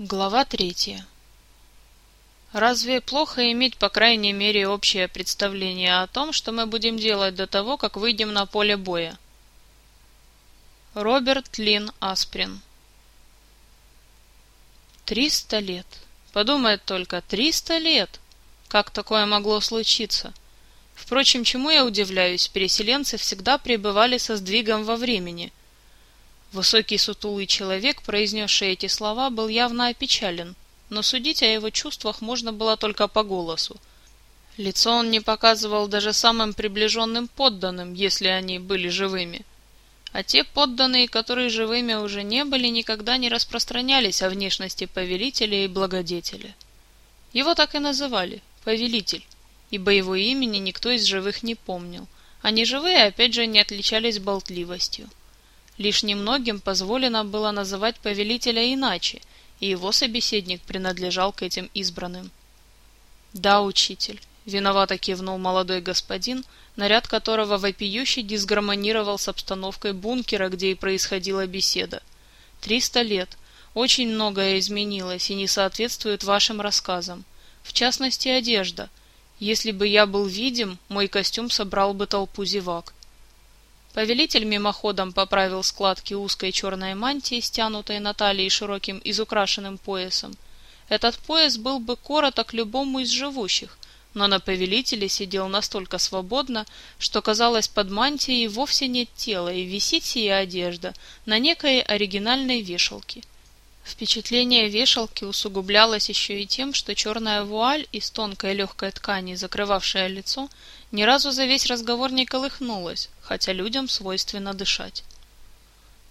Глава третья. Разве плохо иметь, по крайней мере, общее представление о том, что мы будем делать до того, как выйдем на поле боя? Роберт Лин Асприн. Триста лет. Подумает только, триста лет! Как такое могло случиться? Впрочем, чему я удивляюсь, переселенцы всегда пребывали со сдвигом во времени – Высокий сутулый человек, произнесший эти слова, был явно опечален, но судить о его чувствах можно было только по голосу. Лицо он не показывал даже самым приближенным подданным, если они были живыми. А те подданные, которые живыми уже не были, никогда не распространялись о внешности повелителя и благодетеля. Его так и называли – повелитель, ибо его имени никто из живых не помнил, а неживые опять же не отличались болтливостью. Лишь немногим позволено было называть повелителя иначе, и его собеседник принадлежал к этим избранным. «Да, учитель», — виновато кивнул молодой господин, наряд которого вопиюще дисгармонировал с обстановкой бункера, где и происходила беседа. «Триста лет. Очень многое изменилось и не соответствует вашим рассказам. В частности, одежда. Если бы я был видим, мой костюм собрал бы толпу зевак. Повелитель мимоходом поправил складки узкой черной мантии, стянутой на талии широким изукрашенным поясом. Этот пояс был бы короток любому из живущих, но на повелителе сидел настолько свободно, что казалось под мантией вовсе нет тела и висит сия одежда на некой оригинальной вешалке. Впечатление вешалки усугублялось еще и тем, что черная вуаль из тонкой легкой ткани, закрывавшая лицо, ни разу за весь разговор не колыхнулась, хотя людям свойственно дышать.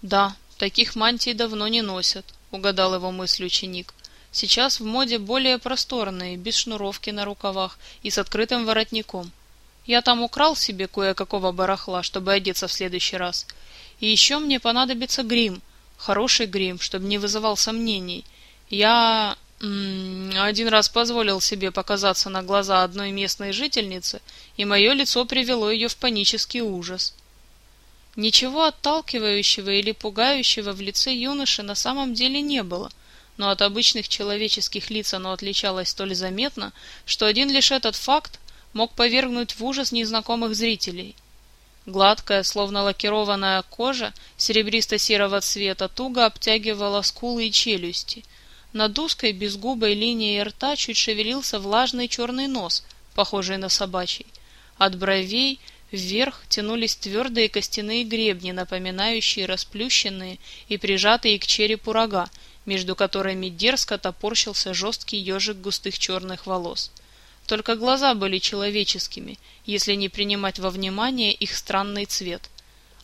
«Да, таких мантий давно не носят», — угадал его мысль ученик. «Сейчас в моде более просторные, без шнуровки на рукавах и с открытым воротником. Я там украл себе кое-какого барахла, чтобы одеться в следующий раз. И еще мне понадобится грим, Хороший грим, чтобы не вызывал сомнений. Я один раз позволил себе показаться на глаза одной местной жительницы, и мое лицо привело ее в панический ужас. Ничего отталкивающего или пугающего в лице юноши на самом деле не было, но от обычных человеческих лиц оно отличалось столь заметно, что один лишь этот факт мог повергнуть в ужас незнакомых зрителей – Гладкая, словно лакированная кожа серебристо-серого цвета туго обтягивала скулы и челюсти. Над узкой безгубой линией рта чуть шевелился влажный черный нос, похожий на собачий. От бровей вверх тянулись твердые костяные гребни, напоминающие расплющенные и прижатые к черепу рога, между которыми дерзко топорщился жесткий ежик густых черных волос. Только глаза были человеческими, если не принимать во внимание их странный цвет.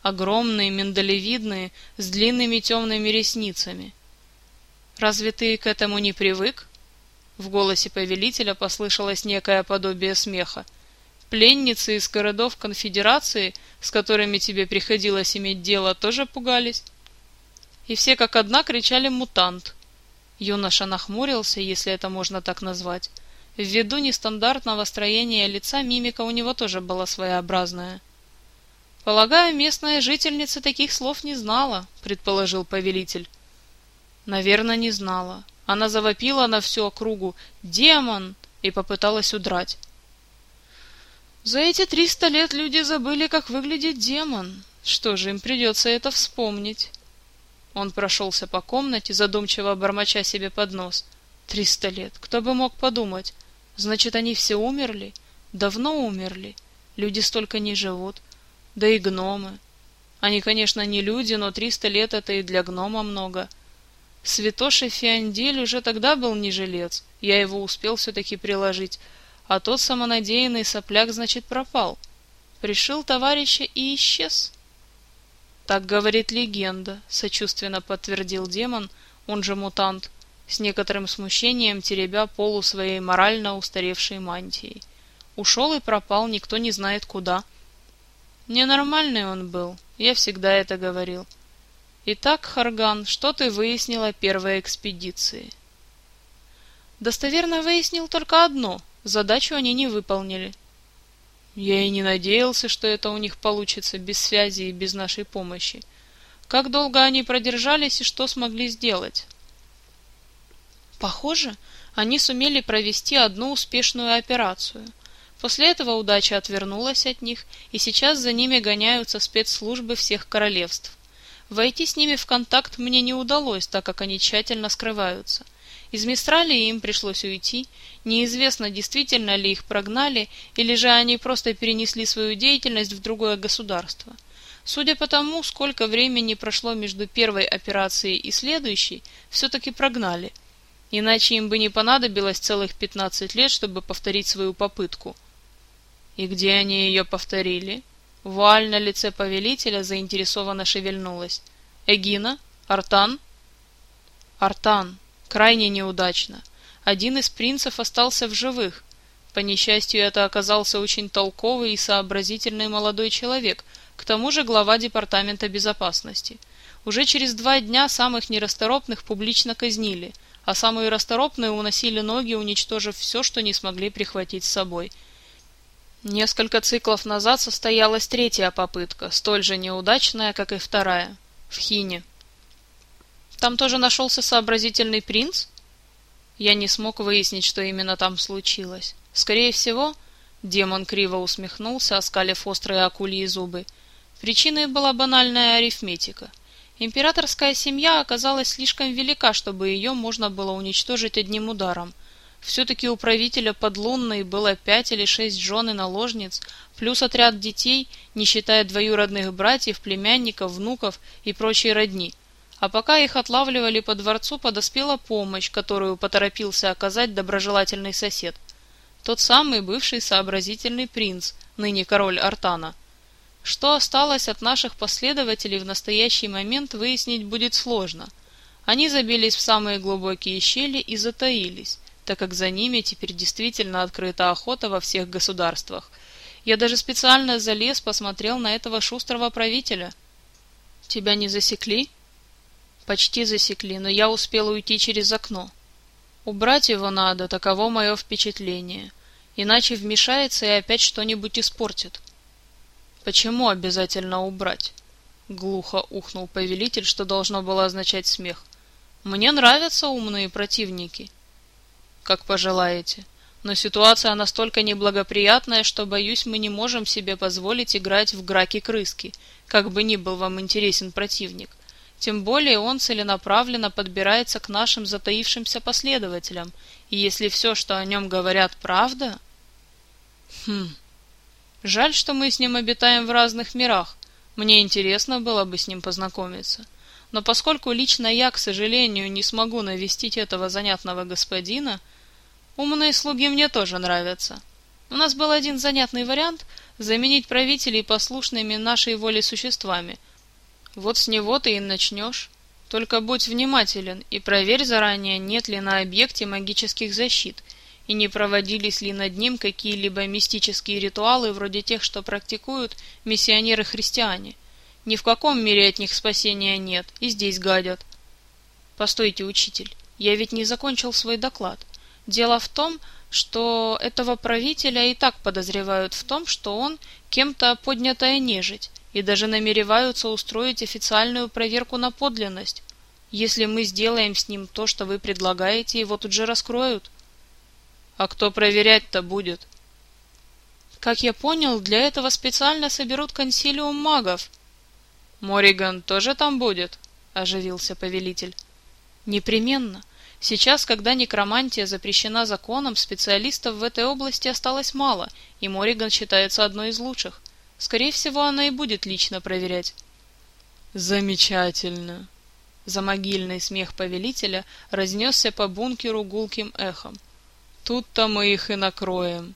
Огромные, миндалевидные, с длинными темными ресницами. «Разве ты к этому не привык?» В голосе повелителя послышалось некое подобие смеха. «Пленницы из городов конфедерации, с которыми тебе приходилось иметь дело, тоже пугались?» И все как одна кричали «мутант». Юноша нахмурился, если это можно так назвать. Ввиду нестандартного строения лица мимика у него тоже была своеобразная. «Полагаю, местная жительница таких слов не знала», — предположил повелитель. «Наверное, не знала. Она завопила на всю округу «Демон!» и попыталась удрать. За эти триста лет люди забыли, как выглядит демон. Что же, им придется это вспомнить. Он прошелся по комнате, задумчиво бормоча себе под нос. Триста лет. Кто бы мог подумать? Значит, они все умерли? Давно умерли. Люди столько не живут. Да и гномы. Они, конечно, не люди, но триста лет это и для гнома много. Святоша Фиандель уже тогда был не жилец. Я его успел все-таки приложить. А тот самонадеянный сопляк, значит, пропал. Пришил товарища и исчез. Так говорит легенда, сочувственно подтвердил демон, он же мутант с некоторым смущением теребя полу своей морально устаревшей мантии. Ушел и пропал, никто не знает куда. Ненормальный он был, я всегда это говорил. Итак, Харган, что ты выяснил о первой экспедиции? Достоверно выяснил только одно — задачу они не выполнили. Я и не надеялся, что это у них получится без связи и без нашей помощи. Как долго они продержались и что смогли сделать? Похоже, они сумели провести одну успешную операцию. После этого удача отвернулась от них, и сейчас за ними гоняются спецслужбы всех королевств. Войти с ними в контакт мне не удалось, так как они тщательно скрываются. Из Мистралии им пришлось уйти. Неизвестно, действительно ли их прогнали, или же они просто перенесли свою деятельность в другое государство. Судя по тому, сколько времени прошло между первой операцией и следующей, все-таки прогнали. Иначе им бы не понадобилось целых 15 лет, чтобы повторить свою попытку. И где они ее повторили? Вуаль на лице повелителя заинтересованно шевельнулась. Эгина? Артан? Артан. Крайне неудачно. Один из принцев остался в живых. По несчастью, это оказался очень толковый и сообразительный молодой человек, к тому же глава департамента безопасности. Уже через два дня самых нерасторопных публично казнили, а самые расторопные уносили ноги, уничтожив все, что не смогли прихватить с собой – Несколько циклов назад состоялась третья попытка, столь же неудачная, как и вторая, в Хине. Там тоже нашелся сообразительный принц? Я не смог выяснить, что именно там случилось. Скорее всего, демон криво усмехнулся, оскалив острые акульи зубы. Причиной была банальная арифметика. Императорская семья оказалась слишком велика, чтобы ее можно было уничтожить одним ударом – все-таки у правителя подлунной было пять или шесть жен и наложниц, плюс отряд детей, не считая двоюродных братьев, племянников, внуков и прочей родни. А пока их отлавливали по дворцу, подоспела помощь, которую поторопился оказать доброжелательный сосед. Тот самый бывший сообразительный принц, ныне король Артана. Что осталось от наших последователей в настоящий момент выяснить будет сложно. Они забились в самые глубокие щели и затаились так как за ними теперь действительно открыта охота во всех государствах. Я даже специально залез, посмотрел на этого шустрого правителя. Тебя не засекли? Почти засекли, но я успел уйти через окно. Убрать его надо, таково мое впечатление. Иначе вмешается и опять что-нибудь испортит. Почему обязательно убрать? Глухо ухнул повелитель, что должно было означать смех. Мне нравятся умные противники как пожелаете. Но ситуация настолько неблагоприятная, что, боюсь, мы не можем себе позволить играть в граки-крыски, как бы ни был вам интересен противник. Тем более он целенаправленно подбирается к нашим затаившимся последователям, и если все, что о нем говорят, правда... Хм... Жаль, что мы с ним обитаем в разных мирах. Мне интересно было бы с ним познакомиться. Но поскольку лично я, к сожалению, не смогу навестить этого занятного господина, Умные слуги мне тоже нравятся. У нас был один занятный вариант заменить правителей послушными нашей воле существами. Вот с него ты и начнешь. Только будь внимателен и проверь заранее, нет ли на объекте магических защит, и не проводились ли над ним какие-либо мистические ритуалы вроде тех, что практикуют миссионеры-христиане. Ни в каком мире от них спасения нет, и здесь гадят. Постойте, учитель, я ведь не закончил свой доклад. Дело в том, что этого правителя и так подозревают в том, что он кем-то поднятая нежить, и даже намереваются устроить официальную проверку на подлинность. Если мы сделаем с ним то, что вы предлагаете, его тут же раскроют. А кто проверять-то будет? Как я понял, для этого специально соберут консилиум магов. Мориган тоже там будет? Оживился повелитель. Непременно. Сейчас, когда некромантия запрещена законом, специалистов в этой области осталось мало, и Мориган считается одной из лучших. Скорее всего, она и будет лично проверять. Замечательно. Замогильный смех повелителя разнесся по бункеру гулким эхом. Тут-то мы их и накроем.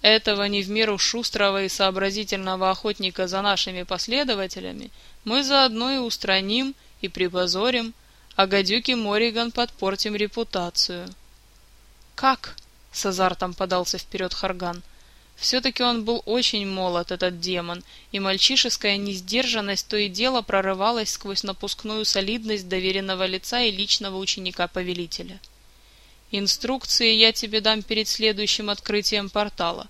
Этого не в меру шустрого и сообразительного охотника за нашими последователями мы заодно и устраним и припозорим, а гадюке Мориган подпортим репутацию. Как? С азартом подался вперед Харган. Все-таки он был очень молод, этот демон, и мальчишеская несдержанность то и дело прорывалась сквозь напускную солидность доверенного лица и личного ученика-повелителя. Инструкции я тебе дам перед следующим открытием портала,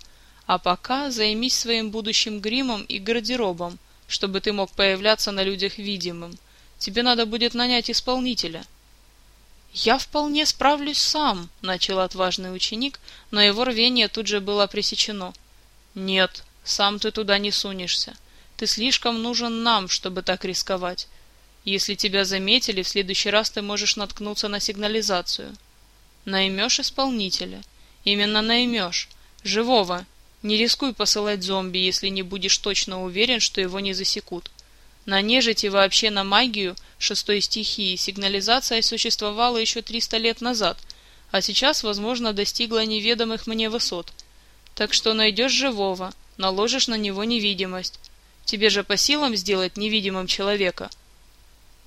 а пока займись своим будущим гримом и гардеробом, чтобы ты мог появляться на людях видимым — Тебе надо будет нанять исполнителя. «Я вполне справлюсь сам», — начал отважный ученик, но его рвение тут же было пресечено. «Нет, сам ты туда не сунешься. Ты слишком нужен нам, чтобы так рисковать. Если тебя заметили, в следующий раз ты можешь наткнуться на сигнализацию. Наймешь исполнителя. Именно наймешь. Живого. Не рискуй посылать зомби, если не будешь точно уверен, что его не засекут. На нежить и вообще на магию шестой стихии сигнализация существовала еще 300 лет назад, а сейчас, возможно, достигла неведомых мне высот. Так что найдешь живого, наложишь на него невидимость. Тебе же по силам сделать невидимым человека.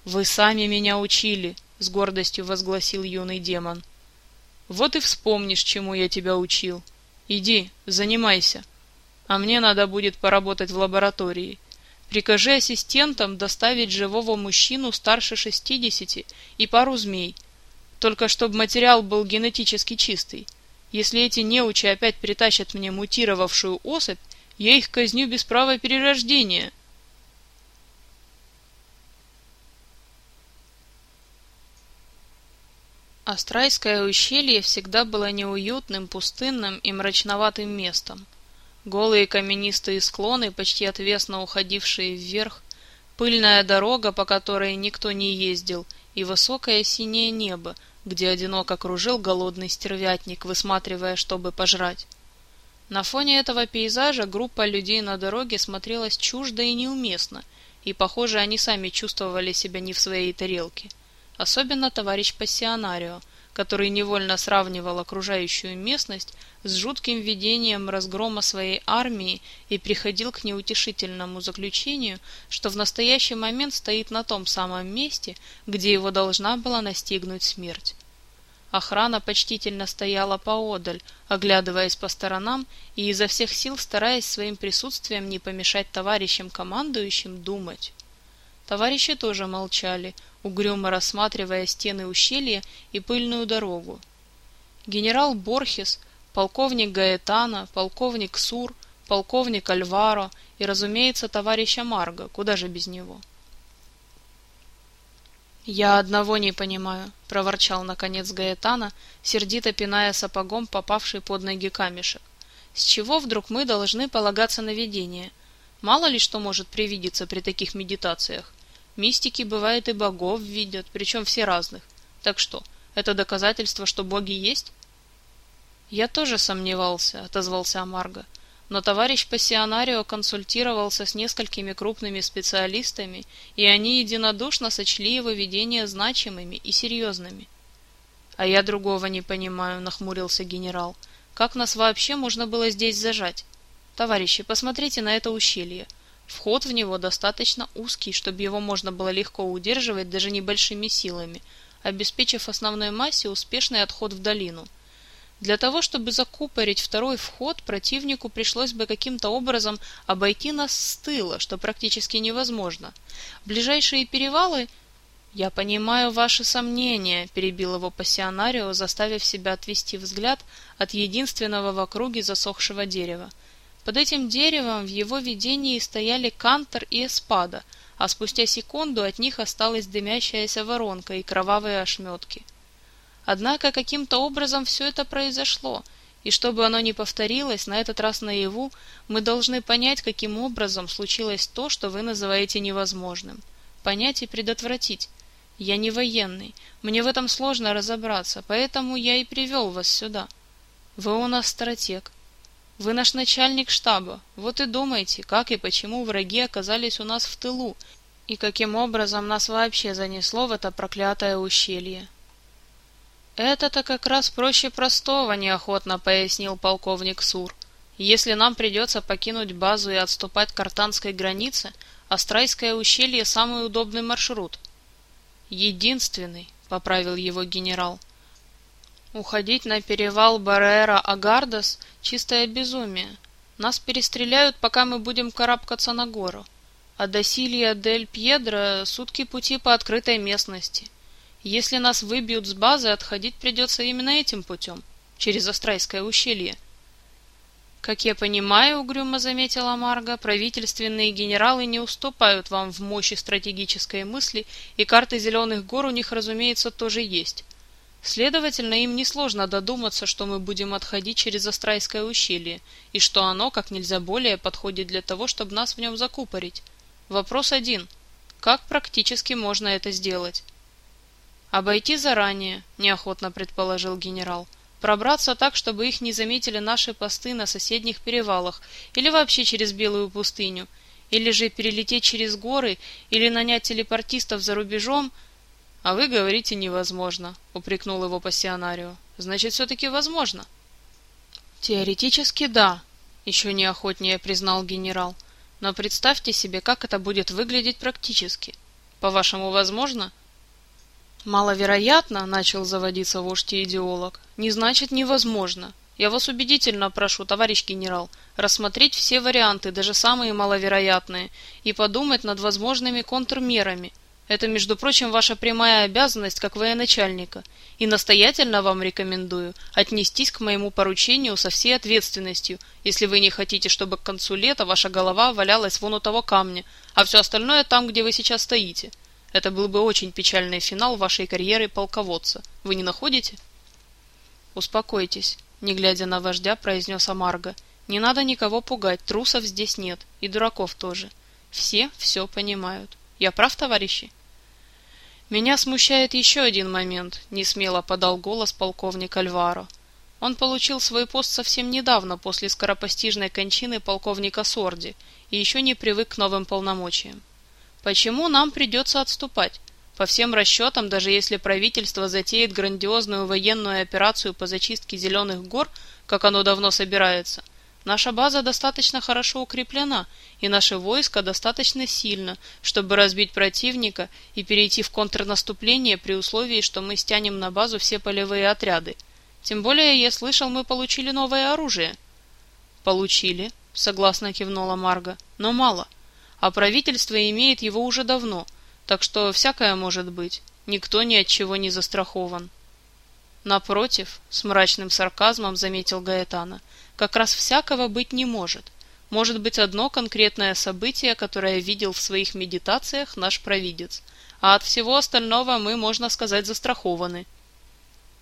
«Вы сами меня учили», — с гордостью возгласил юный демон. «Вот и вспомнишь, чему я тебя учил. Иди, занимайся. А мне надо будет поработать в лаборатории. Прикажи ассистентам доставить живого мужчину старше шестидесяти и пару змей. Только чтобы материал был генетически чистый. Если эти неучи опять притащат мне мутировавшую особь, я их казню без права перерождения. Астрайское ущелье всегда было неуютным, пустынным и мрачноватым местом. Голые каменистые склоны, почти отвесно уходившие вверх, пыльная дорога, по которой никто не ездил, и высокое синее небо, где одиноко кружил голодный стервятник, высматривая, чтобы пожрать. На фоне этого пейзажа группа людей на дороге смотрелась чуждо и неуместно, и, похоже, они сами чувствовали себя не в своей тарелке. Особенно товарищ Пассионарио — который невольно сравнивал окружающую местность с жутким видением разгрома своей армии и приходил к неутешительному заключению, что в настоящий момент стоит на том самом месте, где его должна была настигнуть смерть. Охрана почтительно стояла поодаль, оглядываясь по сторонам и изо всех сил стараясь своим присутствием не помешать товарищам командующим думать. Товарищи тоже молчали, угрюмо рассматривая стены ущелья и пыльную дорогу. Генерал Борхес, полковник Гаэтана, полковник Сур, полковник Альваро и, разумеется, товарища Марго, куда же без него. «Я одного не понимаю», — проворчал наконец Гаэтана, сердито пиная сапогом попавший под ноги камешек. «С чего вдруг мы должны полагаться на видение? Мало ли что может привидеться при таких медитациях. Мистики, бывает, и богов видят, причем все разных. Так что, это доказательство, что боги есть? Я тоже сомневался, отозвался Амарго. Но товарищ Пассионарио консультировался с несколькими крупными специалистами, и они единодушно сочли его видения значимыми и серьезными. А я другого не понимаю, нахмурился генерал. Как нас вообще можно было здесь зажать? Товарищи, посмотрите на это ущелье. Вход в него достаточно узкий, чтобы его можно было легко удерживать даже небольшими силами, обеспечив основной массе успешный отход в долину. Для того, чтобы закупорить второй вход, противнику пришлось бы каким-то образом обойти нас с тыла, что практически невозможно. Ближайшие перевалы... «Я понимаю ваши сомнения», — перебил его пассионарио, заставив себя отвести взгляд от единственного в округе засохшего дерева. Под этим деревом в его видении стояли Кантор и Эспада, а спустя секунду от них осталась дымящаяся воронка и кровавые ошметки. Однако каким-то образом все это произошло, и чтобы оно не повторилось, на этот раз наяву, мы должны понять, каким образом случилось то, что вы называете невозможным. Понять и предотвратить. Я не военный, мне в этом сложно разобраться, поэтому я и привел вас сюда. Вы у нас стратег, вы наш начальник штаба. Вот и думайте, как и почему враги оказались у нас в тылу, и каким образом нас вообще занесло в это проклятое ущелье. Это-то как раз проще простого, неохотно пояснил полковник Сур. Если нам придется покинуть базу и отступать к артанской границе, Астрайское ущелье самый удобный маршрут. Единственный, поправил его генерал. Уходить на перевал Баррера-Агардас — чистое безумие. Нас перестреляют, пока мы будем карабкаться на гору. А до Силья-дель-Пьедро сутки пути по открытой местности. Если нас выбьют с базы, отходить придется именно этим путем, через Астрайское ущелье. Как я понимаю, угрюмо заметила Марга, правительственные генералы не уступают вам в мощи стратегической мысли, и карты Зеленых гор у них, разумеется, тоже есть. Следовательно, им несложно додуматься, что мы будем отходить через Острайское ущелье, и что оно как нельзя более подходит для того, чтобы нас в нем закупорить. Вопрос один. Как практически можно это сделать? Обойти заранее, неохотно предположил генерал. Пробраться так, чтобы их не заметили наши посты на соседних перевалах, или вообще через Белую пустыню, или же перелететь через горы, или нанять телепортистов за рубежом – «А вы говорите невозможно», — упрекнул его пассионарио. «Значит, все-таки возможно». «Теоретически да», — еще неохотнее признал генерал. «Но представьте себе, как это будет выглядеть практически. По-вашему, возможно?» «Маловероятно», — начал заводиться вождь-идеолог, — «не значит невозможно. Я вас убедительно прошу, товарищ генерал, рассмотреть все варианты, даже самые маловероятные, и подумать над возможными контрмерами, это, между прочим, ваша прямая обязанность как военачальника, и настоятельно вам рекомендую отнестись к моему поручению со всей ответственностью, если вы не хотите, чтобы к концу лета ваша голова валялась вон у того камня, а все остальное там, где вы сейчас стоите. Это был бы очень печальный финал вашей карьеры полководца. Вы не находите? Успокойтесь, не глядя на вождя, произнес Амарго. Не надо никого пугать, трусов здесь нет, и дураков тоже. Все все понимают. Я прав, товарищи? Меня смущает еще один момент, несмело подал голос полковник Альваро. Он получил свой пост совсем недавно после скоропостижной кончины полковника Сорди и еще не привык к новым полномочиям. Почему нам придется отступать? По всем расчетам, даже если правительство затеет грандиозную военную операцию по зачистке Зеленых гор, как оно давно собирается, Наша база достаточно хорошо укреплена, и наше войско достаточно сильно, чтобы разбить противника и перейти в контрнаступление при условии, что мы стянем на базу все полевые отряды. Тем более, я слышал, мы получили новое оружие. Получили, согласно кивнула Марга, но мало. А правительство имеет его уже давно, так что всякое может быть. Никто ни от чего не застрахован. Напротив, с мрачным сарказмом заметил Гаэтана, как раз всякого быть не может. Может быть одно конкретное событие, которое видел в своих медитациях наш провидец, а от всего остального мы, можно сказать, застрахованы.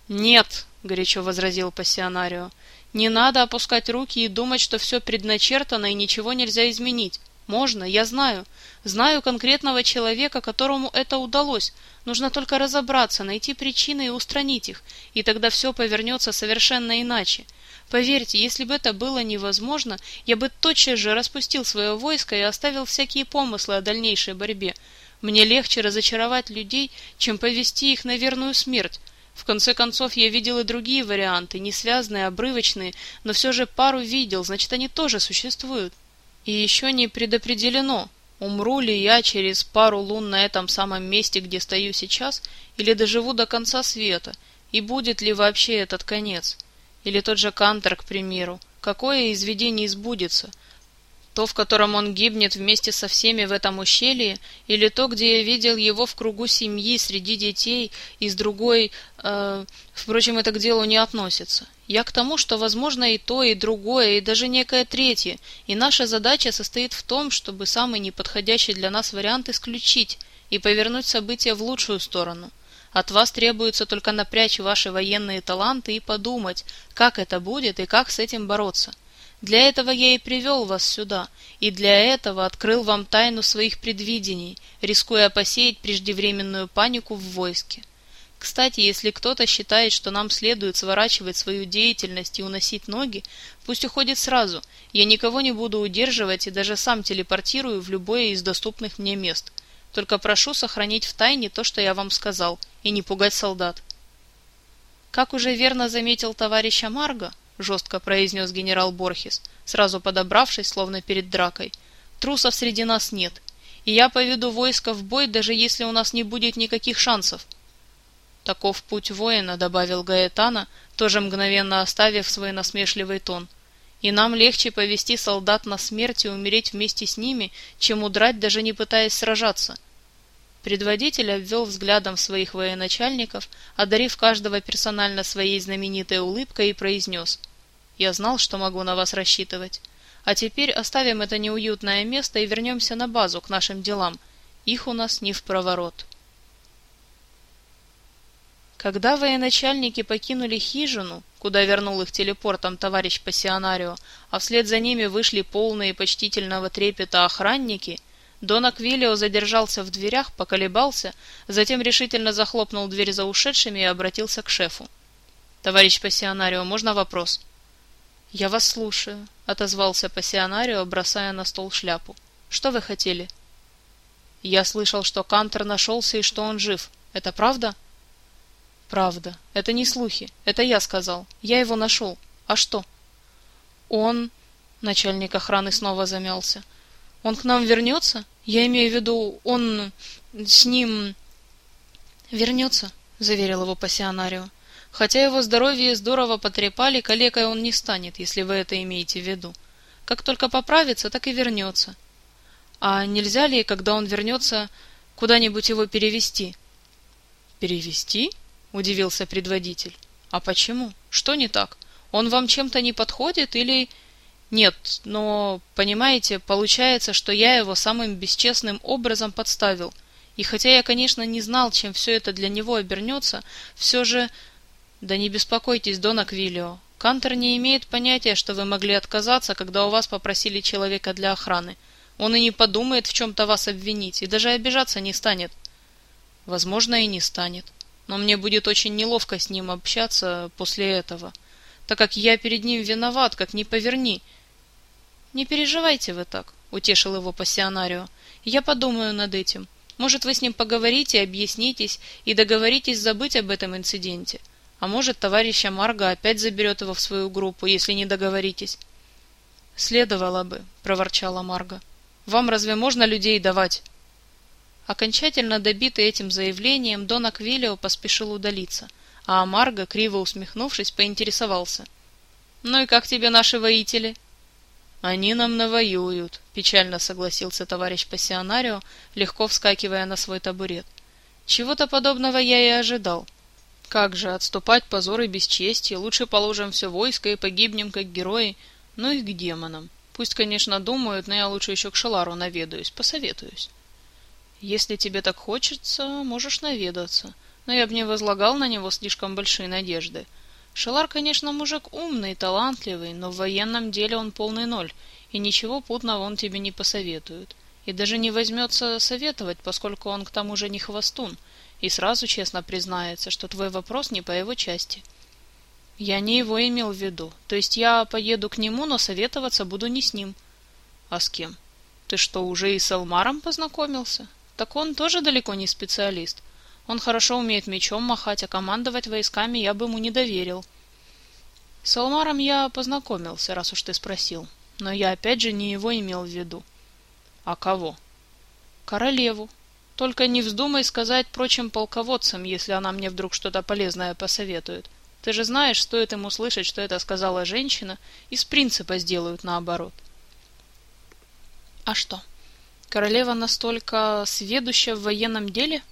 «Нет», — горячо возразил пассионарио, — «не надо опускать руки и думать, что все предначертано и ничего нельзя изменить. Можно, я знаю. Знаю конкретного человека, которому это удалось. Нужно только разобраться, найти причины и устранить их, и тогда все повернется совершенно иначе. Поверьте, если бы это было невозможно, я бы тотчас же распустил свое войско и оставил всякие помыслы о дальнейшей борьбе. Мне легче разочаровать людей, чем повести их на верную смерть. В конце концов, я видел и другие варианты, не связанные, обрывочные, но все же пару видел, значит, они тоже существуют. И еще не предопределено, умру ли я через пару лун на этом самом месте, где стою сейчас, или доживу до конца света, и будет ли вообще этот конец. Или тот же Кантер, к примеру. Какое из видений сбудется? То, в котором он гибнет вместе со всеми в этом ущелье, или то, где я видел его в кругу семьи, среди детей, и с другой... Э, впрочем, это к делу не относится. Я к тому, что возможно и то, и другое, и даже некое третье, и наша задача состоит в том, чтобы самый неподходящий для нас вариант исключить и повернуть события в лучшую сторону. От вас требуется только напрячь ваши военные таланты и подумать, как это будет и как с этим бороться. Для этого я и привел вас сюда, и для этого открыл вам тайну своих предвидений, рискуя посеять преждевременную панику в войске. Кстати, если кто-то считает, что нам следует сворачивать свою деятельность и уносить ноги, пусть уходит сразу. Я никого не буду удерживать и даже сам телепортирую в любое из доступных мне мест. Только прошу сохранить в тайне то, что я вам сказал, и не пугать солдат. Как уже верно заметил товарищ Амарго, жестко произнес генерал Борхес, сразу подобравшись, словно перед дракой, трусов среди нас нет, и я поведу войско в бой, даже если у нас не будет никаких шансов. Таков путь воина, добавил Гаэтана, тоже мгновенно оставив свой насмешливый тон. И нам легче повести солдат на смерть и умереть вместе с ними, чем удрать, даже не пытаясь сражаться. Предводитель обвел взглядом своих военачальников, одарив каждого персонально своей знаменитой улыбкой и произнес «Я знал, что могу на вас рассчитывать. А теперь оставим это неуютное место и вернемся на базу, к нашим делам. Их у нас не в проворот». Когда военачальники покинули хижину, куда вернул их телепортом товарищ пассионарио, а вслед за ними вышли полные почтительного трепета охранники, Дон Аквилио задержался в дверях, поколебался, затем решительно захлопнул дверь за ушедшими и обратился к шефу. «Товарищ пассионарио, можно вопрос?» «Я вас слушаю», — отозвался пассионарио, бросая на стол шляпу. «Что вы хотели?» «Я слышал, что Кантер нашелся и что он жив. Это правда?» Правда. Это не слухи. Это я сказал. Я его нашел. А что? Он... Начальник охраны снова замялся. Он к нам вернется? Я имею в виду, он... с ним... Вернется, заверил его пассионарио. Хотя его здоровье здорово потрепали, калекой он не станет, если вы это имеете в виду. Как только поправится, так и вернется. А нельзя ли, когда он вернется, куда-нибудь его перевести? Перевести? — удивился предводитель. «А почему? Что не так? Он вам чем-то не подходит или...» «Нет, но, понимаете, получается, что я его самым бесчестным образом подставил. И хотя я, конечно, не знал, чем все это для него обернется, все же...» «Да не беспокойтесь, Дон Аквилио. Кантер не имеет понятия, что вы могли отказаться, когда у вас попросили человека для охраны. Он и не подумает в чем-то вас обвинить, и даже обижаться не станет». «Возможно, и не станет но мне будет очень неловко с ним общаться после этого, так как я перед ним виноват, как ни поверни. Не переживайте вы так, утешил его пассионарио. Я подумаю над этим. Может, вы с ним поговорите, объяснитесь и договоритесь забыть об этом инциденте. А может, товарища Марга опять заберет его в свою группу, если не договоритесь. Следовало бы, проворчала Марга. Вам разве можно людей давать? Окончательно добитый этим заявлением, Дон Аквилио поспешил удалиться, а Амарго, криво усмехнувшись, поинтересовался. «Ну и как тебе наши воители?» «Они нам навоюют», — печально согласился товарищ пассионарио, легко вскакивая на свой табурет. «Чего-то подобного я и ожидал. Как же, отступать позор и бесчестие, лучше положим все войско и погибнем как герои, ну и к демонам. Пусть, конечно, думают, но я лучше еще к Шалару наведаюсь, посоветуюсь». Если тебе так хочется, можешь наведаться, но я бы не возлагал на него слишком большие надежды. Шелар, конечно, мужик умный, талантливый, но в военном деле он полный ноль, и ничего путного он тебе не посоветует. И даже не возьмется советовать, поскольку он к тому же не хвостун, и сразу честно признается, что твой вопрос не по его части. Я не его имел в виду, то есть я поеду к нему, но советоваться буду не с ним. А с кем? Ты что, уже и с Элмаром познакомился? Так он тоже далеко не специалист. Он хорошо умеет мечом махать, а командовать войсками я бы ему не доверил. С Алмаром я познакомился, раз уж ты спросил. Но я опять же не его имел в виду. А кого? Королеву. Только не вздумай сказать прочим полководцам, если она мне вдруг что-то полезное посоветует. Ты же знаешь, стоит им услышать, что это сказала женщина, из принципа сделают наоборот. А что? Королева настолько сведуща в военном деле?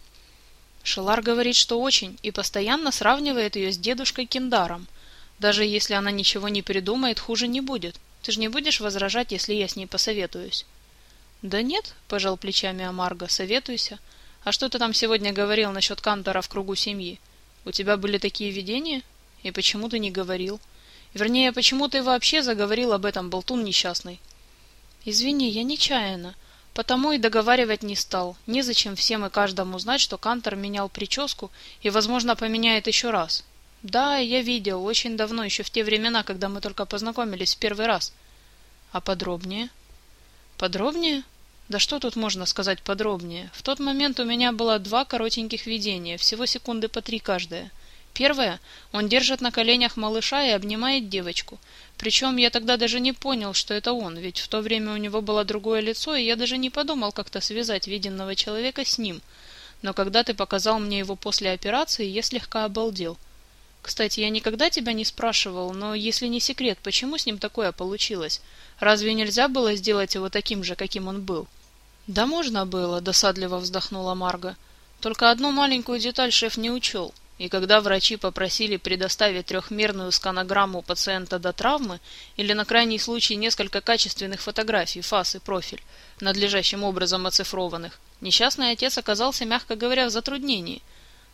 Шелар говорит, что очень, и постоянно сравнивает ее с дедушкой Киндаром. Даже если она ничего не придумает, хуже не будет. Ты же не будешь возражать, если я с ней посоветуюсь? Да нет, пожал плечами Амарго, советуйся. А что ты там сегодня говорил насчет Кантора в кругу семьи? У тебя были такие видения? И почему ты не говорил? Вернее, почему ты вообще заговорил об этом, болтун несчастный? Извини, я нечаянно. Потому и договаривать не стал. Незачем всем и каждому знать, что Кантор менял прическу и, возможно, поменяет еще раз. Да, я видел, очень давно, еще в те времена, когда мы только познакомились в первый раз. А подробнее? Подробнее? Да что тут можно сказать подробнее? В тот момент у меня было два коротеньких видения, всего секунды по три каждое. Первое, он держит на коленях малыша и обнимает девочку. Причем я тогда даже не понял, что это он, ведь в то время у него было другое лицо, и я даже не подумал как-то связать виденного человека с ним. Но когда ты показал мне его после операции, я слегка обалдел. Кстати, я никогда тебя не спрашивал, но если не секрет, почему с ним такое получилось? Разве нельзя было сделать его таким же, каким он был? Да можно было, досадливо вздохнула Марга. Только одну маленькую деталь шеф не учел и когда врачи попросили предоставить трехмерную сканограмму пациента до травмы или на крайний случай несколько качественных фотографий, фас и профиль, надлежащим образом оцифрованных, несчастный отец оказался, мягко говоря, в затруднении.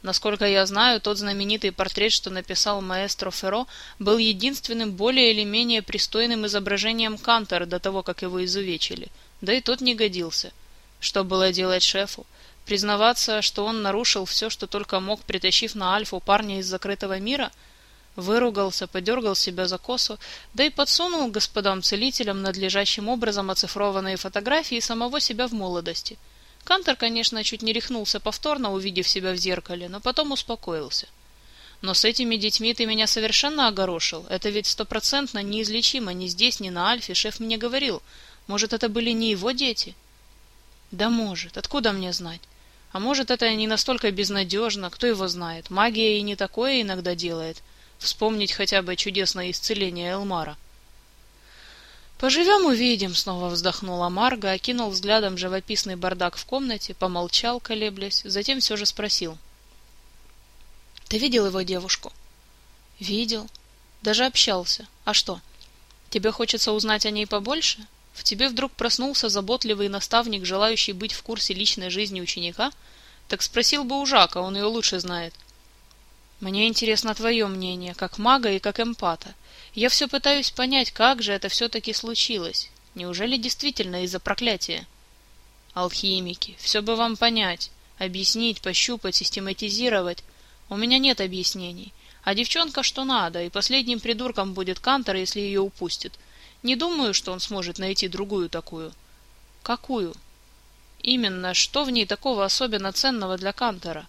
Насколько я знаю, тот знаменитый портрет, что написал маэстро Ферро, был единственным более или менее пристойным изображением Кантера до того, как его изувечили. Да и тот не годился. Что было делать шефу? Признаваться, что он нарушил все, что только мог, притащив на Альфу парня из закрытого мира? Выругался, подергал себя за косу, да и подсунул господам целителям надлежащим образом оцифрованные фотографии самого себя в молодости – Кантор, конечно, чуть не рехнулся повторно, увидев себя в зеркале, но потом успокоился. Но с этими детьми ты меня совершенно огорошил. Это ведь стопроцентно неизлечимо ни здесь, ни на Альфе. Шеф мне говорил. Может, это были не его дети? Да может. Откуда мне знать? А может, это не настолько безнадежно. Кто его знает? Магия и не такое иногда делает. Вспомнить хотя бы чудесное исцеление Элмара. «Поживем, увидим», — снова вздохнула Марга, окинул взглядом живописный бардак в комнате, помолчал, колеблясь, затем все же спросил. «Ты видел его девушку?» «Видел. Даже общался. А что? Тебе хочется узнать о ней побольше? В тебе вдруг проснулся заботливый наставник, желающий быть в курсе личной жизни ученика? Так спросил бы у Жака, он ее лучше знает». «Мне интересно твое мнение, как мага и как эмпата». Я все пытаюсь понять, как же это все-таки случилось. Неужели действительно из-за проклятия? Алхимики, все бы вам понять, объяснить, пощупать, систематизировать. У меня нет объяснений. А девчонка что надо, и последним придурком будет Кантор, если ее упустит. Не думаю, что он сможет найти другую такую. Какую? Именно, что в ней такого особенно ценного для Кантора?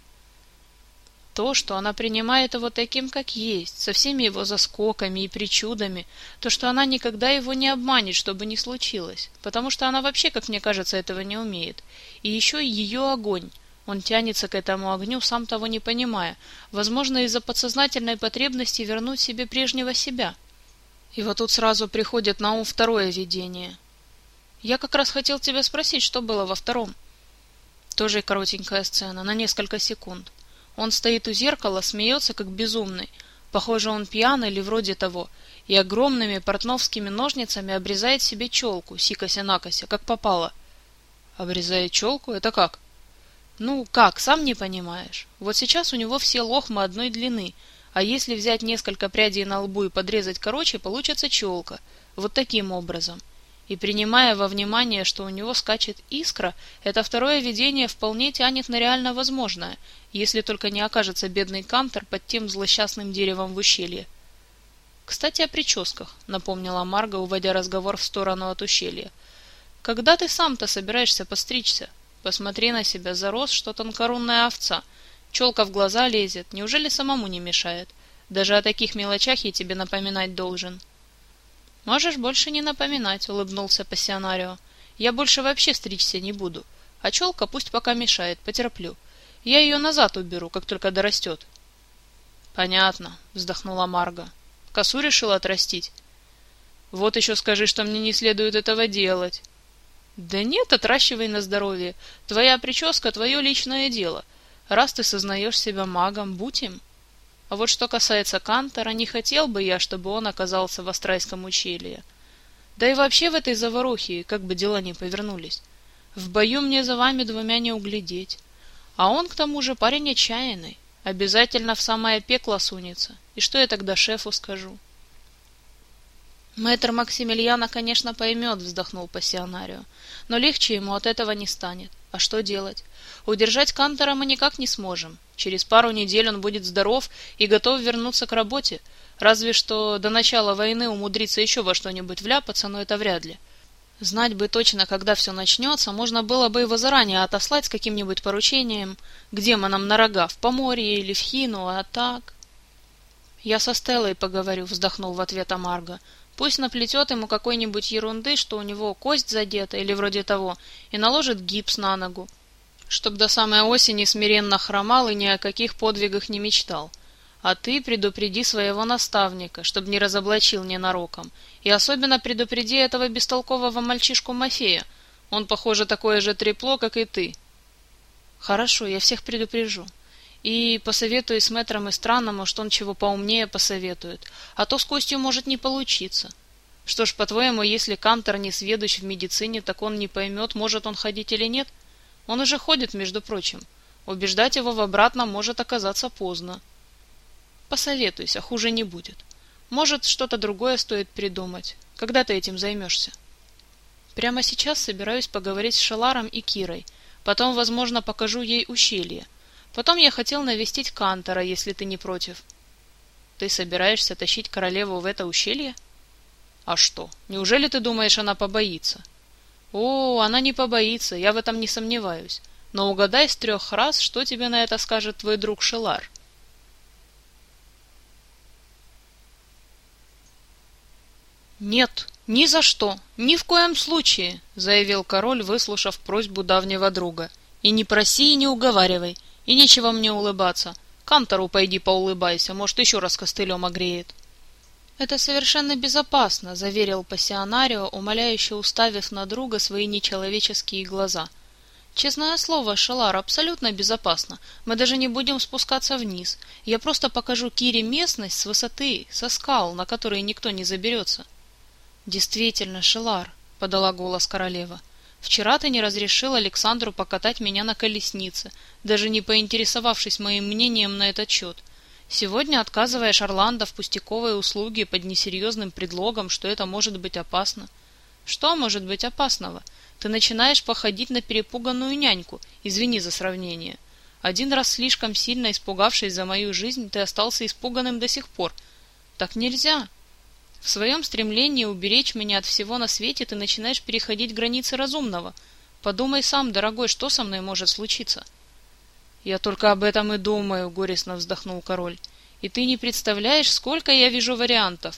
то, что она принимает его таким, как есть, со всеми его заскоками и причудами, то, что она никогда его не обманет, что бы ни случилось, потому что она вообще, как мне кажется, этого не умеет. И еще ее огонь. Он тянется к этому огню, сам того не понимая, возможно, из-за подсознательной потребности вернуть себе прежнего себя. И вот тут сразу приходит на ум второе видение. Я как раз хотел тебя спросить, что было во втором. Тоже коротенькая сцена, на несколько секунд. Он стоит у зеркала, смеется, как безумный. Похоже, он пьян или вроде того, и огромными портновскими ножницами обрезает себе челку, сикося-накося, как попало. Обрезает челку? Это как? Ну, как, сам не понимаешь. Вот сейчас у него все лохмы одной длины, а если взять несколько прядей на лбу и подрезать короче, получится челка. Вот таким образом. И принимая во внимание, что у него скачет искра, это второе видение вполне тянет на реально возможное, если только не окажется бедный Кантор под тем злосчастным деревом в ущелье. «Кстати, о прическах», — напомнила Марга, уводя разговор в сторону от ущелья. «Когда ты сам-то собираешься постричься? Посмотри на себя, зарос, что тонкорунная овца. Челка в глаза лезет, неужели самому не мешает? Даже о таких мелочах я тебе напоминать должен». «Можешь больше не напоминать», — улыбнулся пассионарио. «Я больше вообще стричься не буду. А челка пусть пока мешает, потерплю. Я ее назад уберу, как только дорастет». «Понятно», — вздохнула Марга. «Косу решил отрастить?» «Вот еще скажи, что мне не следует этого делать». «Да нет, отращивай на здоровье. Твоя прическа — твое личное дело. Раз ты сознаешь себя магом, будь им». А вот что касается Кантора, не хотел бы я, чтобы он оказался в Астрайском ущелье. Да и вообще в этой заварухе, как бы дела ни повернулись. В бою мне за вами двумя не углядеть. А он, к тому же, парень отчаянный. Обязательно в самое пекло сунется. И что я тогда шефу скажу? Мэтр Максимилиана, конечно, поймет, вздохнул пассионарио. Но легче ему от этого не станет. А что делать? Удержать Кантора мы никак не сможем. Через пару недель он будет здоров и готов вернуться к работе. Разве что до начала войны умудриться еще во что-нибудь вляпаться, но это вряд ли. Знать бы точно, когда все начнется, можно было бы его заранее отослать с каким-нибудь поручением к демонам на рога, в Поморье или в Хину, а так... «Я со Стеллой поговорю», — вздохнул в ответ Амарго. «Пусть наплетет ему какой-нибудь ерунды, что у него кость задета или вроде того, и наложит гипс на ногу чтоб до самой осени смиренно хромал и ни о каких подвигах не мечтал. А ты предупреди своего наставника, чтоб не разоблачил ненароком. И особенно предупреди этого бестолкового мальчишку Мафея. Он, похоже, такое же трепло, как и ты. Хорошо, я всех предупрежу. И посоветуй с мэтром и странному, что он чего поумнее посоветует. А то с костью может не получиться. Что ж, по-твоему, если Кантор не сведущ в медицине, так он не поймет, может он ходить или нет? — он уже ходит, между прочим. Убеждать его в обратном может оказаться поздно. Посоветуйся, хуже не будет. Может, что-то другое стоит придумать. Когда ты этим займешься? Прямо сейчас собираюсь поговорить с Шаларом и Кирой. Потом, возможно, покажу ей ущелье. Потом я хотел навестить Кантора, если ты не против. Ты собираешься тащить королеву в это ущелье? А что? Неужели ты думаешь, она побоится? О, она не побоится, я в этом не сомневаюсь. Но угадай с трех раз, что тебе на это скажет твой друг Шелар. «Нет, ни за что, ни в коем случае», — заявил король, выслушав просьбу давнего друга. «И не проси, и не уговаривай, и нечего мне улыбаться. Кантору пойди поулыбайся, может, еще раз костылем огреет». «Это совершенно безопасно», — заверил пассионарио, умоляюще уставив на друга свои нечеловеческие глаза. «Честное слово, Шалар, абсолютно безопасно. Мы даже не будем спускаться вниз. Я просто покажу Кире местность с высоты, со скал, на которые никто не заберется». «Действительно, Шелар», — подала голос королева. «Вчера ты не разрешил Александру покатать меня на колеснице, даже не поинтересовавшись моим мнением на этот счет. Сегодня отказываешь Орландо в пустяковой услуге под несерьезным предлогом, что это может быть опасно. Что может быть опасного? Ты начинаешь походить на перепуганную няньку, извини за сравнение. Один раз слишком сильно испугавшись за мою жизнь, ты остался испуганным до сих пор. Так нельзя. В своем стремлении уберечь меня от всего на свете ты начинаешь переходить границы разумного. Подумай сам, дорогой, что со мной может случиться? Я только об этом и думаю, горестно вздохнул король. И ты не представляешь, сколько я вижу вариантов.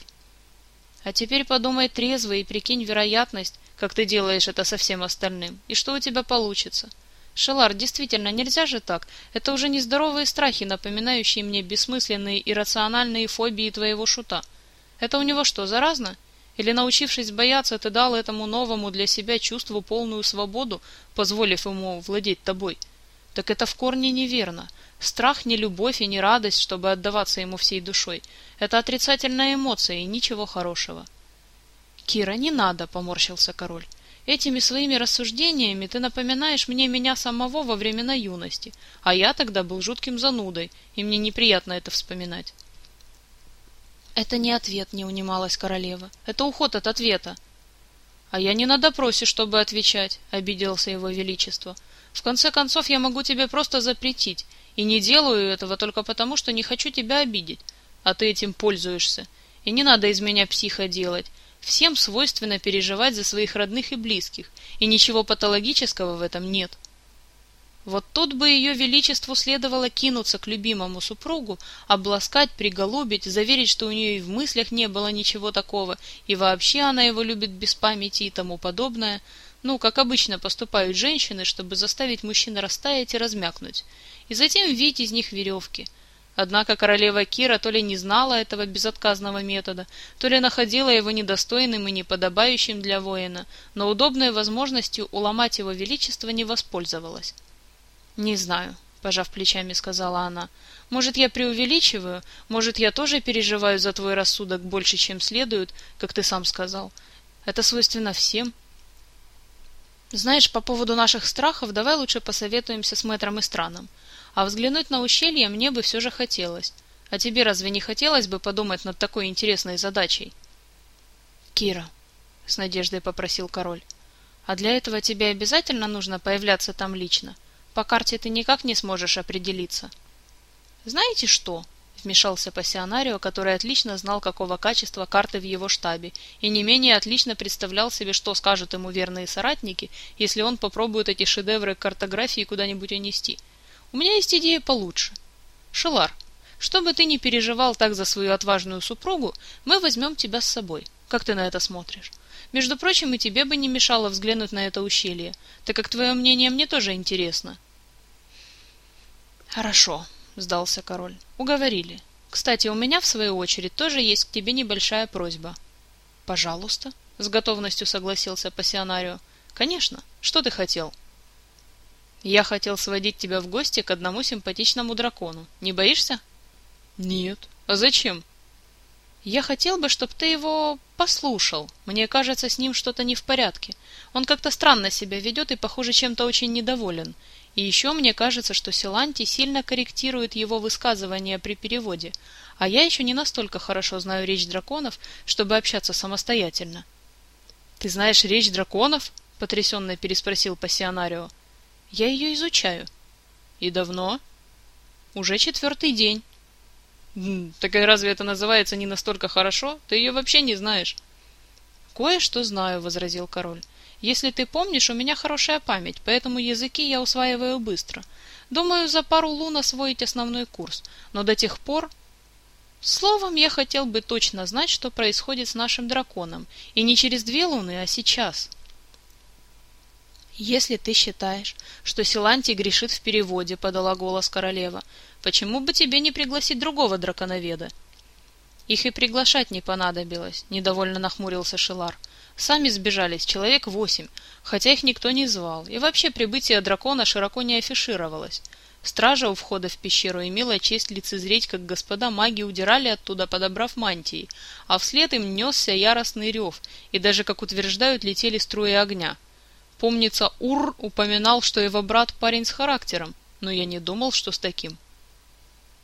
А теперь подумай трезво и прикинь вероятность, как ты делаешь это со всем остальным, и что у тебя получится. Шелар, действительно, нельзя же так. Это уже нездоровые страхи, напоминающие мне бессмысленные иррациональные фобии твоего шута. — это у него что, заразно? Или, научившись бояться, ты дал этому новому для себя чувству полную свободу, позволив ему владеть тобой? Так это в корне неверно. Страх не любовь и не радость, чтобы отдаваться ему всей душой. Это отрицательная эмоция и ничего хорошего. «Кира, не надо», — поморщился король. «Этими своими рассуждениями ты напоминаешь мне меня самого во времена юности, а я тогда был жутким занудой, и мне неприятно это вспоминать». «Это не ответ», — не унималась королева. «Это уход от ответа». «А я не на допросе, чтобы отвечать», — обиделся его величество. «В конце концов, я могу тебе просто запретить, и не делаю этого только потому, что не хочу тебя обидеть, а ты этим пользуешься. И не надо из меня психа делать. Всем свойственно переживать за своих родных и близких, и ничего патологического в этом нет». Вот тут бы ее величеству следовало кинуться к любимому супругу, обласкать, приголубить, заверить, что у нее и в мыслях не было ничего такого, и вообще она его любит без памяти и тому подобное. Ну, как обычно поступают женщины, чтобы заставить мужчин растаять и размякнуть. И затем вить из них веревки. Однако королева Кира то ли не знала этого безотказного метода, то ли находила его недостойным и неподобающим для воина, но удобной возможностью уломать его величество не воспользовалась. «Не знаю», — пожав плечами, сказала она. «Может, я преувеличиваю? Может, я тоже переживаю за твой рассудок больше, чем следует, как ты сам сказал? Это свойственно всем». «Знаешь, по поводу наших страхов давай лучше посоветуемся с мэтром и страном. А взглянуть на ущелье мне бы все же хотелось. А тебе разве не хотелось бы подумать над такой интересной задачей?» «Кира», — с надеждой попросил король, — «а для этого тебе обязательно нужно появляться там лично?» По карте ты никак не сможешь определиться. Знаете что? Вмешался пассионарио, который отлично знал, какого качества карты в его штабе, и не менее отлично представлял себе, что скажут ему верные соратники, если он попробует эти шедевры картографии куда-нибудь унести. У меня есть идея получше. Шелар, что бы ты ни переживал так за свою отважную супругу, мы возьмем тебя с собой. Как ты на это смотришь? Между прочим, и тебе бы не мешало взглянуть на это ущелье, так как твое мнение мне тоже интересно. Хорошо, сдался король. Уговорили. Кстати, у меня, в свою очередь, тоже есть к тебе небольшая просьба. Пожалуйста, с готовностью согласился пассионарио. Конечно. Что ты хотел? Я хотел сводить тебя в гости к одному симпатичному дракону. Не боишься? Нет. А зачем? Я хотел бы, чтобы ты его послушал. Мне кажется, с ним что-то не в порядке. Он как-то странно себя ведет и, похоже, чем-то очень недоволен. И еще мне кажется, что Силанти сильно корректирует его высказывания при переводе, а я еще не настолько хорошо знаю речь драконов, чтобы общаться самостоятельно. «Ты знаешь речь драконов?» — потрясенно переспросил пассионарио. «Я ее изучаю». «И давно?» «Уже четвертый день». «Так разве это называется не настолько хорошо? Ты ее вообще не знаешь». «Кое-что знаю», — возразил король. «Если ты помнишь, у меня хорошая память, поэтому языки я усваиваю быстро. Думаю, за пару лун освоить основной курс, но до тех пор...» Словом, я хотел бы точно знать, что происходит с нашим драконом, и не через две луны, а сейчас. «Если ты считаешь, что Силантий грешит в переводе», — подала голос королева, — «почему бы тебе не пригласить другого драконоведа?» «Их и приглашать не понадобилось», — недовольно нахмурился Шилар. «Сами сбежались, человек восемь, хотя их никто не звал, и вообще прибытие дракона широко не афишировалось. Стража у входа в пещеру имела честь лицезреть, как господа маги удирали оттуда, подобрав мантии, а вслед им несся яростный рев, и даже, как утверждают, летели струи огня». Помнится, Ур упоминал, что его брат парень с характером, но я не думал, что с таким.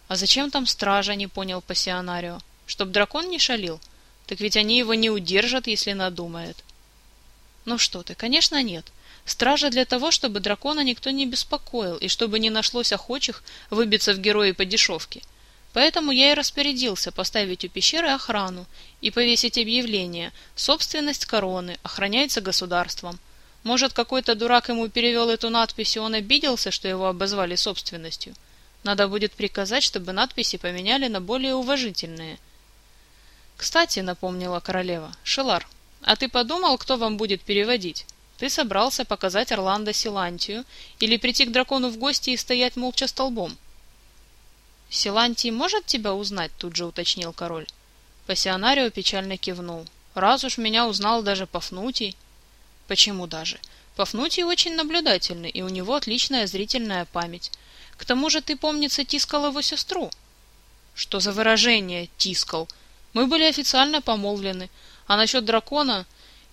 А зачем там стража, не понял пассионарио? Чтоб дракон не шалил? Так ведь они его не удержат, если надумает. Ну что ты, конечно нет. Стража для того, чтобы дракона никто не беспокоил, и чтобы не нашлось охочих выбиться в герои по дешевке. Поэтому я и распорядился поставить у пещеры охрану и повесить объявление «Собственность короны охраняется государством». Может, какой-то дурак ему перевел эту надпись, и он обиделся, что его обозвали собственностью. Надо будет приказать, чтобы надписи поменяли на более уважительные. «Кстати», — напомнила королева, — «Шелар, а ты подумал, кто вам будет переводить? Ты собрался показать Орландо Силантию или прийти к дракону в гости и стоять молча столбом?» «Силантий может тебя узнать?» — тут же уточнил король. Пассионарио печально кивнул. «Раз уж меня узнал даже Пафнутий...» Почему даже? Пафнутий очень наблюдательный, и у него отличная зрительная память. К тому же ты, помнится, тискал его сестру. Что за выражение «тискал»? Мы были официально помолвлены. А насчет дракона...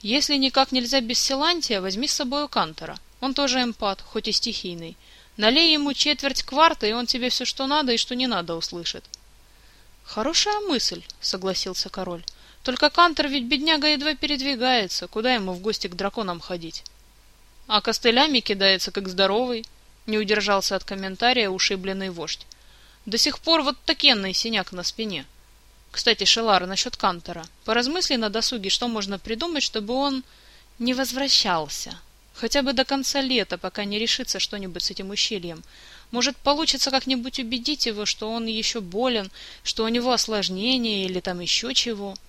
Если никак нельзя без Силантия, возьми с собой Кантора. Он тоже эмпат, хоть и стихийный. Налей ему четверть кварта, и он тебе все, что надо и что не надо, услышит. Хорошая мысль, согласился король. Только Кантер ведь бедняга едва передвигается, куда ему в гости к драконам ходить? А костылями кидается, как здоровый, не удержался от комментария ушибленный вождь. До сих пор вот такенный синяк на спине. Кстати, Шелар, насчет Кантера. Поразмысли на досуге, что можно придумать, чтобы он не возвращался. Хотя бы до конца лета, пока не решится что-нибудь с этим ущельем. Может, получится как-нибудь убедить его, что он еще болен, что у него осложнение или там еще чего. —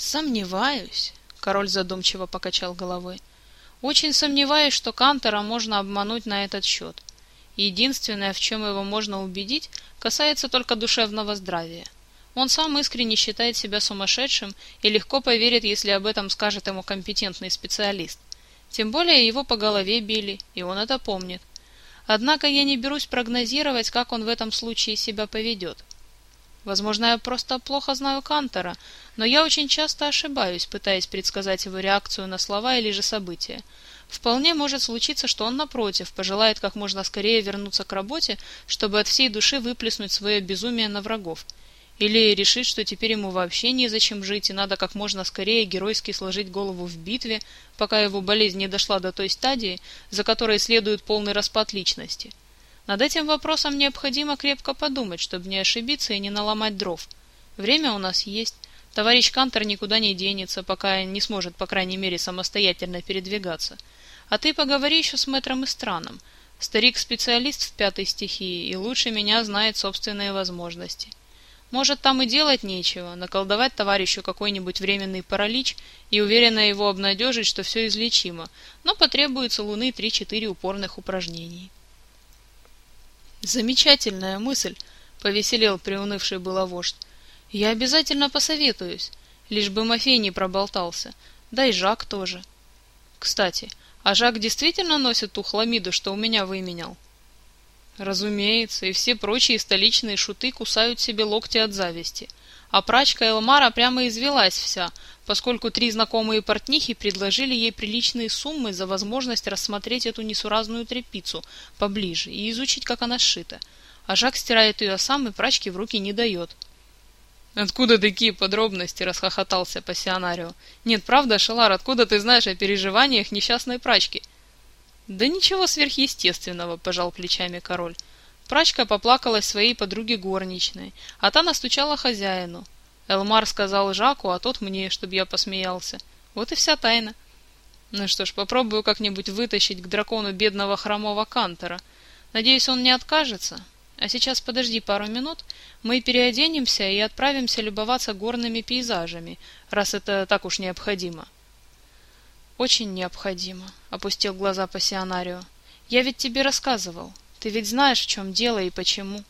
Сомневаюсь, король задумчиво покачал головой. Очень сомневаюсь, что Кантера можно обмануть на этот счет. Единственное, в чем его можно убедить, касается только душевного здравия. Он сам искренне считает себя сумасшедшим и легко поверит, если об этом скажет ему компетентный специалист. Тем более его по голове били, и он это помнит. Однако я не берусь прогнозировать, как он в этом случае себя поведет. Возможно, я просто плохо знаю Кантера, но я очень часто ошибаюсь, пытаясь предсказать его реакцию на слова или же события. Вполне может случиться, что он, напротив, пожелает как можно скорее вернуться к работе, чтобы от всей души выплеснуть свое безумие на врагов. Или решит, что теперь ему вообще незачем жить, и надо как можно скорее геройски сложить голову в битве, пока его болезнь не дошла до той стадии, за которой следует полный распад личности. Над этим вопросом необходимо крепко подумать, чтобы не ошибиться и не наломать дров. Время у нас есть. Товарищ Кантер никуда не денется, пока не сможет, по крайней мере, самостоятельно передвигаться. А ты поговори еще с мэтром и страном. Старик-специалист в пятой стихии и лучше меня знает собственные возможности. Может, там и делать нечего, наколдовать товарищу какой-нибудь временный паралич и уверенно его обнадежить, что все излечимо, но потребуется луны три-четыре упорных упражнений. Замечательная мысль, повеселел приунывший было вождь. Я обязательно посоветуюсь, лишь бы Мафей не проболтался, да и Жак тоже. Кстати, а Жак действительно носит ту хламиду, что у меня выменял? Разумеется, и все прочие столичные шуты кусают себе локти от зависти. А прачка Элмара прямо извелась вся, поскольку три знакомые портнихи предложили ей приличные суммы за возможность рассмотреть эту несуразную тряпицу поближе и изучить, как она сшита. А Жак стирает ее сам и прачке в руки не дает. «Откуда такие подробности?» — расхохотался пассионарио. «Нет, правда, Шелар, откуда ты знаешь о переживаниях несчастной прачки?» «Да ничего сверхъестественного», — пожал плечами король. Прачка поплакалась своей подруге горничной, а та настучала хозяину. Элмар сказал Жаку, а тот мне, чтобы я посмеялся. Вот и вся тайна. Ну что ж, попробую как-нибудь вытащить к дракону бедного хромого Кантора. Надеюсь, он не откажется. А сейчас подожди пару минут, мы переоденемся и отправимся любоваться горными пейзажами, раз это так уж необходимо. Очень необходимо, опустил глаза пассионарио. Я ведь тебе рассказывал. Ты ведь знаешь, в чем дело и почему.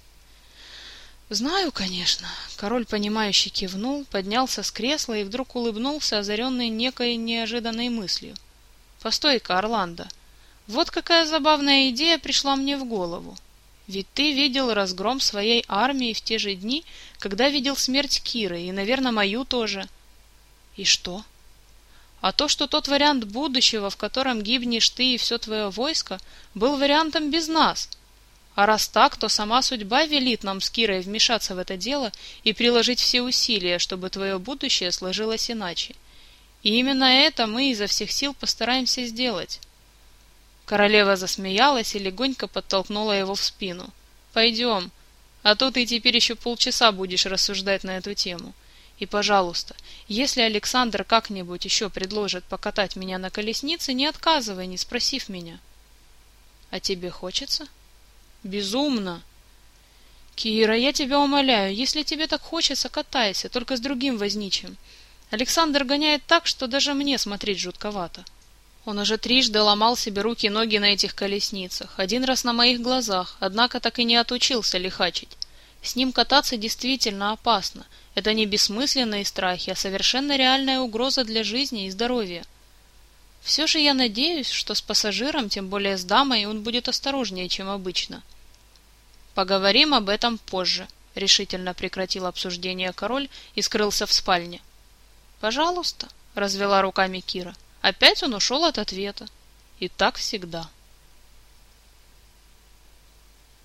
Знаю, конечно. Король, понимающе кивнул, поднялся с кресла и вдруг улыбнулся, озаренный некой неожиданной мыслью. Постой-ка, Орландо, вот какая забавная идея пришла мне в голову. Ведь ты видел разгром своей армии в те же дни, когда видел смерть Киры, и, наверное, мою тоже. И что? А то, что тот вариант будущего, в котором гибнешь ты и все твое войско, был вариантом без нас. А раз так, то сама судьба велит нам с Кирой вмешаться в это дело и приложить все усилия, чтобы твое будущее сложилось иначе. И именно это мы изо всех сил постараемся сделать. Королева засмеялась и легонько подтолкнула его в спину. «Пойдем, а то ты теперь еще полчаса будешь рассуждать на эту тему. И, пожалуйста, если Александр как-нибудь еще предложит покатать меня на колеснице, не отказывай, не спросив меня. А тебе хочется? Безумно. Кира, я тебя умоляю, если тебе так хочется, катайся, только с другим возничим. Александр гоняет так, что даже мне смотреть жутковато. Он уже трижды ломал себе руки и ноги на этих колесницах, один раз на моих глазах, однако так и не отучился лихачить. С ним кататься действительно опасно. Это не бессмысленные страхи, а совершенно реальная угроза для жизни и здоровья. Все же я надеюсь, что с пассажиром, тем более с дамой, он будет осторожнее, чем обычно. Поговорим об этом позже, решительно прекратил обсуждение король и скрылся в спальне. Пожалуйста, развела руками Кира. Опять он ушел от ответа. И так всегда.